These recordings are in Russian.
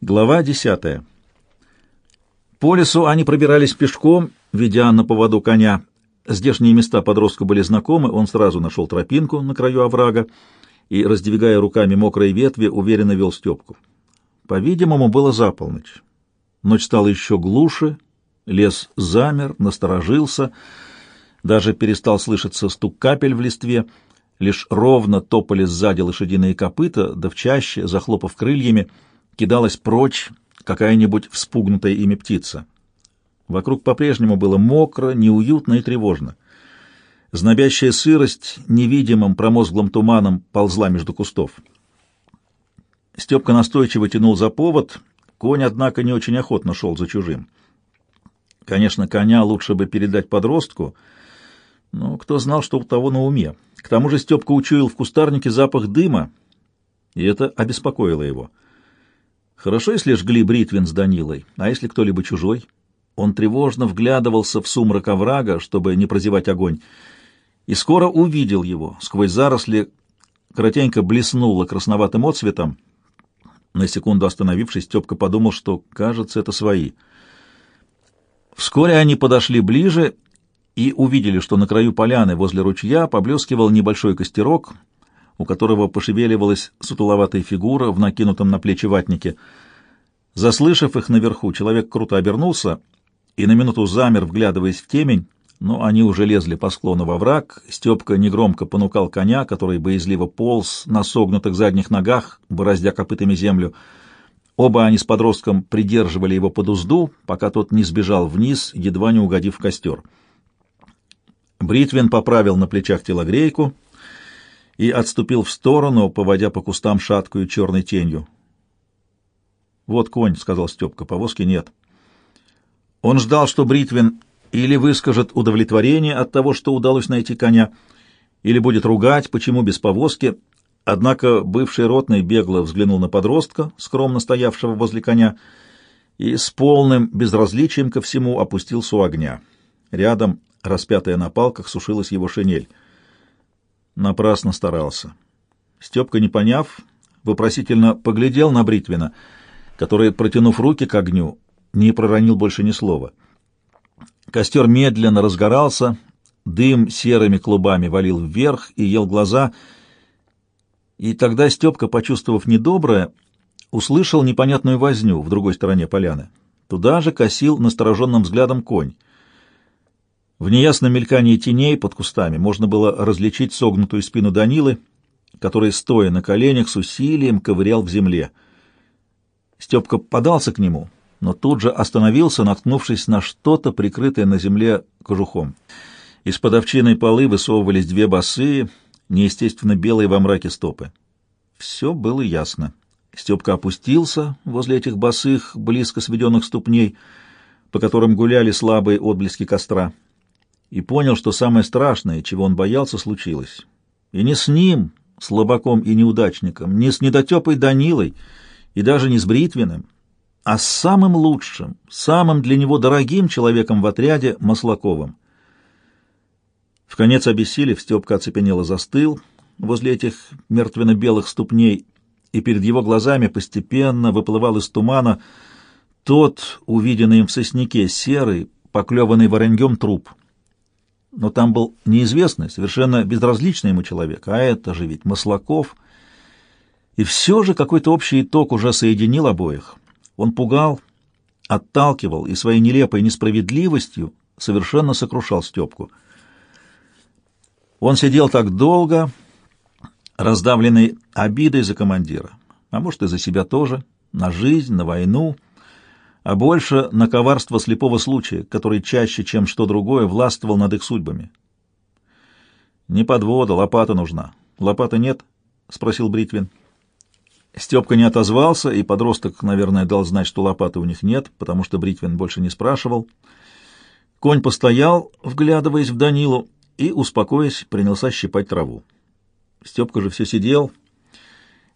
Глава десятая. По лесу они пробирались пешком, ведя на поводу коня. Здешние места подростку были знакомы, он сразу нашел тропинку на краю оврага и, раздвигая руками мокрые ветви, уверенно вел Степку. По-видимому, было за полночь. Ночь стала еще глуше, лес замер, насторожился, даже перестал слышаться стук капель в листве, лишь ровно топали сзади лошадиные копыта, да в чаще, захлопав крыльями, кидалась прочь какая-нибудь вспугнутая ими птица. Вокруг по-прежнему было мокро, неуютно и тревожно. Знобящая сырость невидимым промозглым туманом ползла между кустов. Степка настойчиво тянул за повод, конь, однако, не очень охотно шел за чужим. Конечно, коня лучше бы передать подростку, но кто знал, что у того на уме. К тому же Степка учуял в кустарнике запах дыма, и это обеспокоило его. Хорошо, если жгли бритвин с Данилой, а если кто-либо чужой? Он тревожно вглядывался в сумрак оврага, чтобы не прозевать огонь, и скоро увидел его. Сквозь заросли коротенько блеснуло красноватым отцветом. На секунду остановившись, Степка подумал, что, кажется, это свои. Вскоре они подошли ближе и увидели, что на краю поляны возле ручья поблескивал небольшой костерок — у которого пошевеливалась сутуловатая фигура в накинутом на плечи ватнике. Заслышав их наверху, человек круто обернулся и на минуту замер, вглядываясь в темень, но они уже лезли по склону во враг. Степка негромко понукал коня, который боязливо полз на согнутых задних ногах, бороздя копытами землю. Оба они с подростком придерживали его под узду, пока тот не сбежал вниз, едва не угодив в костер. Бритвин поправил на плечах телогрейку — и отступил в сторону, поводя по кустам шаткую черной тенью. «Вот конь», — сказал Степка, — «повозки нет». Он ждал, что Бритвин или выскажет удовлетворение от того, что удалось найти коня, или будет ругать, почему без повозки, однако бывший ротный бегло взглянул на подростка, скромно стоявшего возле коня, и с полным безразличием ко всему опустился у огня. Рядом, распятая на палках, сушилась его шинель. Напрасно старался. Степка, не поняв, вопросительно поглядел на Бритвина, который, протянув руки к огню, не проронил больше ни слова. Костер медленно разгорался, дым серыми клубами валил вверх и ел глаза, и тогда Степка, почувствовав недоброе, услышал непонятную возню в другой стороне поляны. Туда же косил настороженным взглядом конь. В неясном мелькании теней под кустами можно было различить согнутую спину Данилы, который, стоя на коленях, с усилием ковырял в земле. Степка подался к нему, но тут же остановился, наткнувшись на что-то, прикрытое на земле кожухом. Из-под овчиной полы высовывались две босые, неестественно белые во мраке стопы. Все было ясно. Степка опустился возле этих босых, близко сведенных ступней, по которым гуляли слабые отблески костра и понял, что самое страшное, чего он боялся, случилось. И не с ним, слабаком и неудачником, не с недотепой Данилой и даже не с Бритвиным, а с самым лучшим, самым для него дорогим человеком в отряде Маслаковым. В конец обессилев, Степка оцепенело застыл возле этих мертвенно-белых ступней, и перед его глазами постепенно выплывал из тумана тот, увиденный им в сосняке, серый, поклеванный вороньем труп — но там был неизвестный, совершенно безразличный ему человек, а это же ведь Маслаков. И все же какой-то общий итог уже соединил обоих. Он пугал, отталкивал и своей нелепой несправедливостью совершенно сокрушал Степку. Он сидел так долго, раздавленный обидой за командира, а может и за себя тоже, на жизнь, на войну — а больше на коварство слепого случая, который чаще, чем что другое, властвовал над их судьбами. «Не подвода, лопата нужна. Лопаты нет?» — спросил Бритвин. Степка не отозвался, и подросток, наверное, дал знать, что лопаты у них нет, потому что Бритвин больше не спрашивал. Конь постоял, вглядываясь в Данилу, и, успокоясь, принялся щипать траву. Степка же все сидел,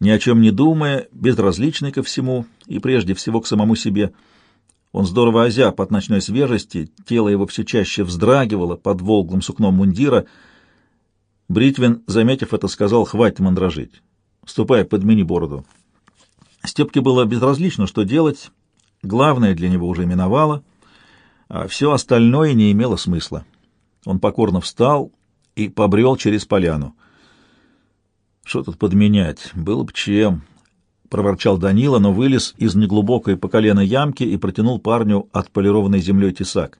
ни о чем не думая, безразличный ко всему и прежде всего к самому себе — он здорово озяб от ночной свежести, тело его все чаще вздрагивало под волглым сукном мундира. Бритвин, заметив это, сказал, хватит мандражить. Ступай, подмени бороду. Степке было безразлично, что делать. Главное для него уже миновало, а все остальное не имело смысла. Он покорно встал и побрел через поляну. Что тут подменять? Было бы чем. — проворчал Данила, но вылез из неглубокой по колено ямки и протянул парню отполированной землей тесак.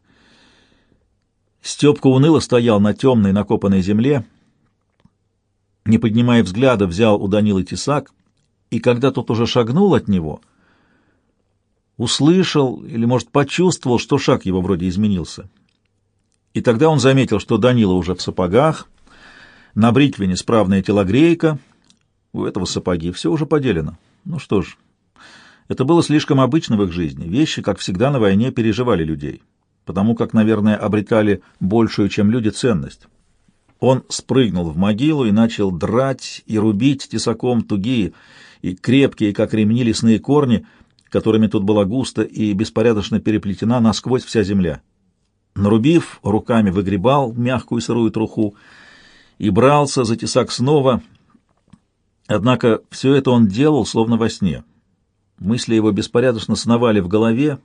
Степка уныло стоял на темной накопанной земле, не поднимая взгляда, взял у Данилы тесак, и когда тот уже шагнул от него, услышал или, может, почувствовал, что шаг его вроде изменился. И тогда он заметил, что Данила уже в сапогах, на бритвине справная телогрейка, у этого сапоги все уже поделено. Ну что ж, это было слишком обычно в их жизни. Вещи, как всегда, на войне переживали людей, потому как, наверное, обретали большую, чем люди, ценность. Он спрыгнул в могилу и начал драть и рубить тесаком тугие и крепкие, как ремни, лесные корни, которыми тут была густо и беспорядочно переплетена насквозь вся земля. Нарубив, руками выгребал мягкую сырую труху и брался за тесак снова — Однако все это он делал словно во сне. Мысли его беспорядочно сновали в голове,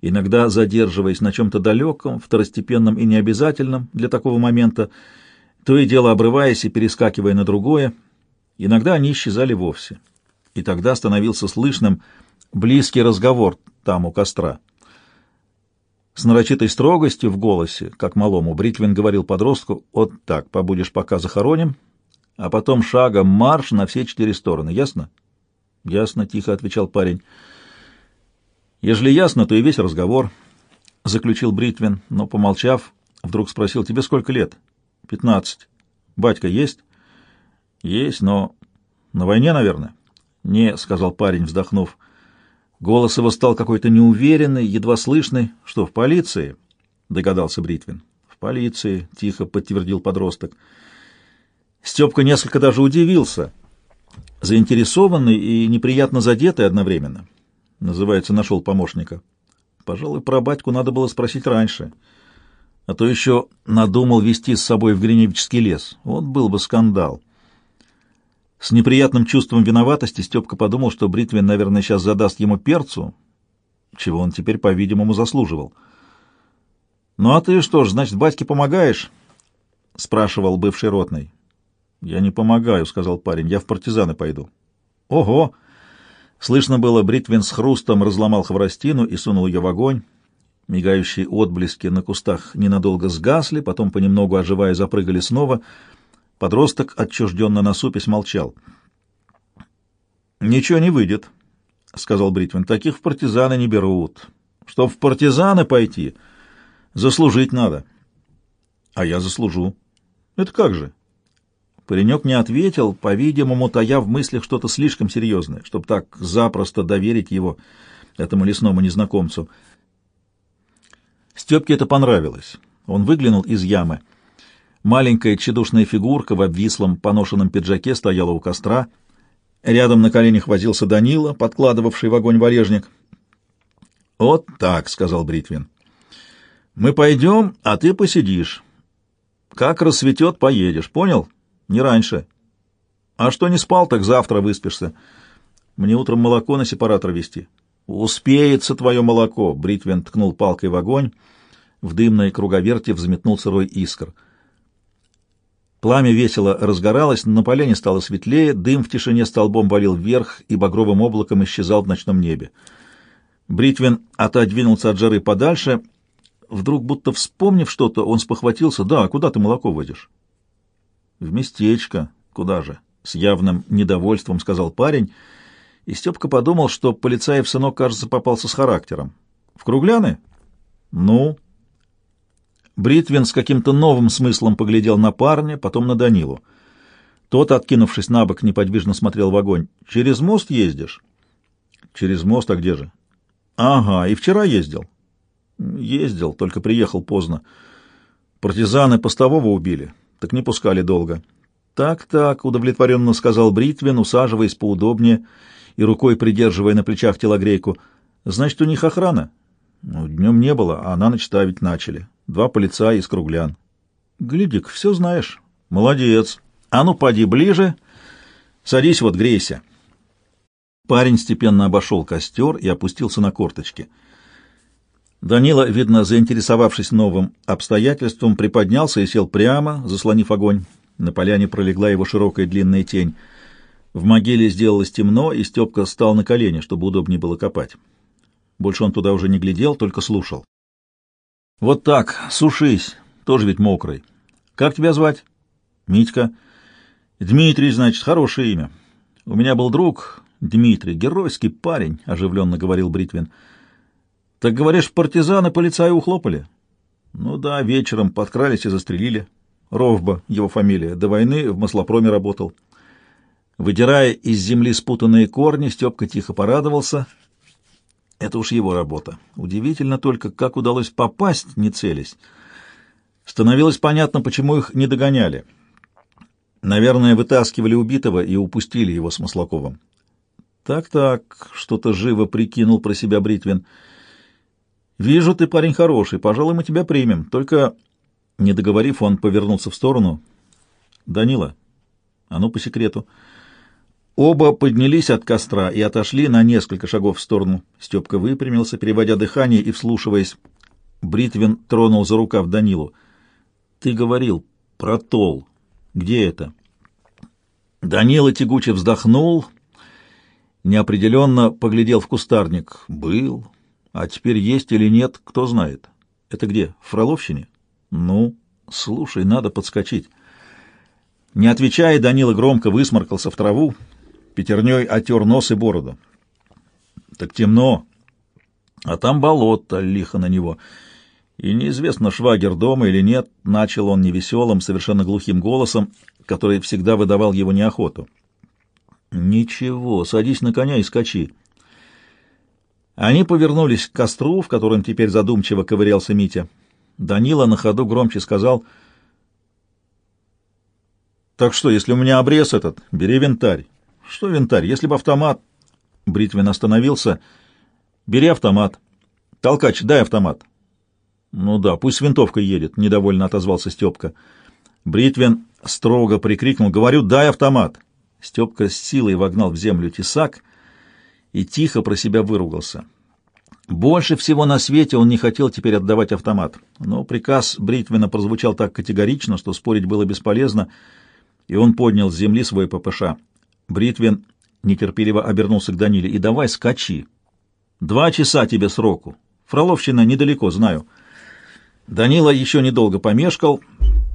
иногда задерживаясь на чем-то далеком, второстепенном и необязательном для такого момента, то и дело обрываясь и перескакивая на другое. Иногда они исчезали вовсе. И тогда становился слышным близкий разговор там у костра. С нарочитой строгостью в голосе, как малому, Бритвин говорил подростку, «Вот так, побудешь пока захороним, а потом шагом марш на все четыре стороны. Ясно? — Ясно, — тихо отвечал парень. — Ежели ясно, то и весь разговор, — заключил Бритвин, но, помолчав, вдруг спросил, — тебе сколько лет? — Пятнадцать. — Батька есть? — Есть, но на войне, наверное. — Не, — сказал парень, вздохнув. Голос его стал какой-то неуверенный, едва слышный. — Что, в полиции? — догадался Бритвин. — В полиции, — тихо подтвердил подросток. — Степка несколько даже удивился, заинтересованный и неприятно задетый одновременно. Называется, нашел помощника. Пожалуй, про батьку надо было спросить раньше. А то еще надумал вести с собой в Гриневический лес. Вот был бы скандал. С неприятным чувством виноватости Степка подумал, что Бритвин, наверное, сейчас задаст ему перцу, чего он теперь, по-видимому, заслуживал. «Ну а ты что ж, значит, батьке помогаешь?» — спрашивал бывший ротный. «Я не помогаю», — сказал парень, — «я в партизаны пойду». «Ого!» Слышно было, Бритвин с хрустом разломал хворостину и сунул ее в огонь. Мигающие отблески на кустах ненадолго сгасли, потом, понемногу оживая, запрыгали снова. Подросток, отчужденно насупясь, молчал. «Ничего не выйдет», — сказал Бритвин. «Таких в партизаны не берут. Чтоб в партизаны пойти, заслужить надо». «А я заслужу». «Это как же?» Паренек не ответил, по-видимому, тая в мыслях что-то слишком серьезное, чтобы так запросто доверить его этому лесному незнакомцу. Степке это понравилось. Он выглянул из ямы. Маленькая тщедушная фигурка в обвислом поношенном пиджаке стояла у костра. Рядом на коленях возился Данила, подкладывавший в огонь валежник. «Вот так», — сказал Бритвин. «Мы пойдем, а ты посидишь. Как рассветет, поедешь, понял?» Не раньше. А что не спал, так завтра выспишься. Мне утром молоко на сепаратор везти. Успеется твое молоко. Бритвен ткнул палкой в огонь. В дымной круговерте взметнул сырой искр. Пламя весело разгоралось, на поляне стало светлее, дым в тишине столбом валил вверх и багровым облаком исчезал в ночном небе. Бритвен отодвинулся от жары подальше. Вдруг, будто вспомнив что-то, он спохватился. «Да, куда ты молоко водишь?» В местечко. Куда же? С явным недовольством сказал парень, и Степка подумал, что полицаев сынок, кажется, попался с характером. В Кругляны? Ну? Бритвин с каким-то новым смыслом поглядел на парня, потом на Данилу. Тот, откинувшись на бок, неподвижно смотрел в огонь. «Через мост ездишь?» «Через мост, а где же?» «Ага, и вчера ездил?» «Ездил, только приехал поздно. Партизаны постового убили так не пускали долго. «Так-так», — удовлетворенно сказал Бритвин, усаживаясь поудобнее и рукой придерживая на плечах телогрейку. «Значит, у них охрана?» «Ну, днем не было, а на ночь ставить начали. Два полицая из Круглян». «Гляди-ка, все знаешь». «Молодец. А ну, поди ближе. Садись вот, грейся». Парень степенно обошел костер и опустился на корточки. Данила, видно, заинтересовавшись новым обстоятельством, приподнялся и сел прямо, заслонив огонь. На поляне пролегла его широкая длинная тень. В могиле сделалось темно, и Степка стал на колени, чтобы удобнее было копать. Больше он туда уже не глядел, только слушал. «Вот так, сушись, тоже ведь мокрый. Как тебя звать?» «Митька». «Дмитрий, значит, хорошее имя. У меня был друг, Дмитрий, геройский парень», — оживленно говорил Бритвин. «Так, говоришь, партизаны полицаи ухлопали?» «Ну да, вечером подкрались и застрелили. Ровба, его фамилия, до войны в маслопроме работал». Выдирая из земли спутанные корни, Степка тихо порадовался. Это уж его работа. Удивительно только, как удалось попасть, не целясь. Становилось понятно, почему их не догоняли. Наверное, вытаскивали убитого и упустили его с Маслаковым. «Так-так», — что-то живо прикинул про себя Бритвин. «Вижу, ты парень хороший, пожалуй, мы тебя примем. Только...» Не договорив, он повернулся в сторону. «Данила, а ну по секрету». Оба поднялись от костра и отошли на несколько шагов в сторону. Степка выпрямился, переводя дыхание и вслушиваясь. Бритвин тронул за рукав Данилу. «Ты говорил про тол. Где это?» Данила тягуче вздохнул, неопределенно поглядел в кустарник. «Был. А теперь есть или нет, кто знает. Это где, в Фроловщине?» «Ну, слушай, надо подскочить». Не отвечая, Данила громко высморкался в траву, пятерней отер нос и бороду. Так темно, а там болото лихо на него. И неизвестно, швагер дома или нет, начал он невеселым, совершенно глухим голосом, который всегда выдавал его неохоту. «Ничего, садись на коня и скачи». Они повернулись к костру, в котором теперь задумчиво ковырялся Митя. Данила на ходу громче сказал, «Так что, если у меня обрез этот, бери винтарь. Что винтарь? Если бы автомат... Бритвин остановился. Бери автомат. Толкач, дай автомат. Ну да, пусть с винтовкой едет, недовольно отозвался Степка. Бритвин строго прикрикнул. Говорю, дай автомат. Степка с силой вогнал в землю тесак и тихо про себя выругался. Больше всего на свете он не хотел теперь отдавать автомат, но приказ Бритвина прозвучал так категорично, что спорить было бесполезно, и он поднял с земли свой ППШ. Бритвин нетерпеливо обернулся к Даниле. «И давай скачи. Два часа тебе сроку. Фроловщина недалеко, знаю». Данила еще недолго помешкал,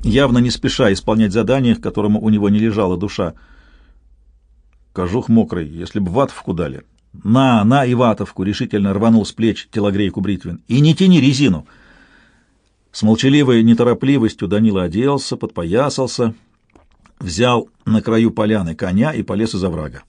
явно не спеша исполнять задание, к которому у него не лежала душа. Кожух мокрый, если б ватовку дали. «На, на и ватовку!» — решительно рванул с плеч телогрейку Бритвин. «И не тяни резину!» С молчаливой неторопливостью Данила оделся, подпоясался — взял на краю поляны коня и полез из оврага.